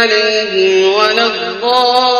عليهم ولا الضالين.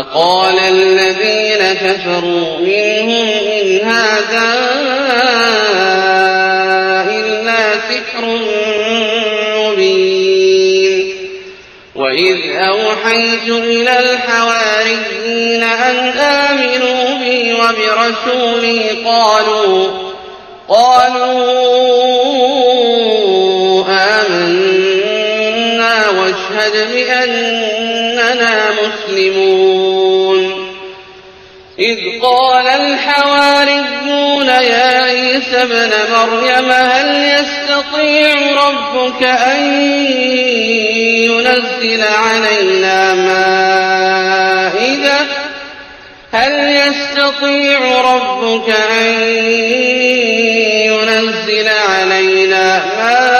فقال الذين كفروا منهم إن هذا إلا سحر مبين. وإذ أوحيت إلى الحواريين أن آمنوا بي وبرسولي قالوا قالوا آمنا واشهد بأننا مسلمون. إذ قال الحواريون يا عيسى ابن مريم هل يستطيع ربك أن ينزل علينا مائدة؟ هل يستطيع ربك أن ينزل علينا مائدة؟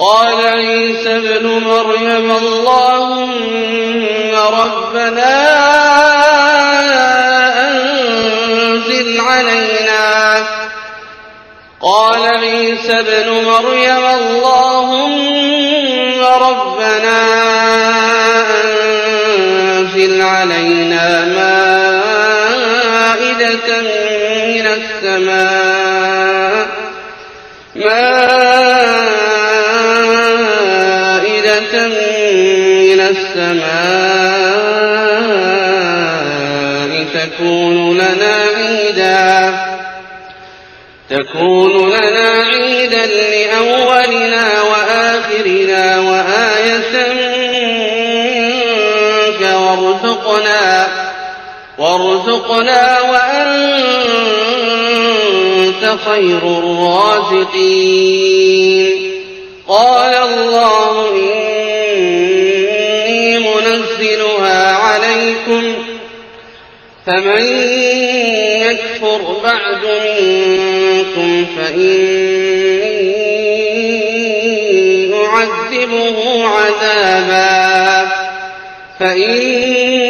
قال عيسى ابن مريم اللهم ربنا أنزل علينا. قال عيسى ابن مريم اللهم ربنا أنزل علينا مائدة من من السماء تكون لنا عيدا. تكون لنا عيدا لأولنا وآخرنا وآية منك وارزقنا. وارزقنا وأنت خير الرازقين. قال الله إني فمن يكفر بعد منكم فإني أعذبه عذابا. فإني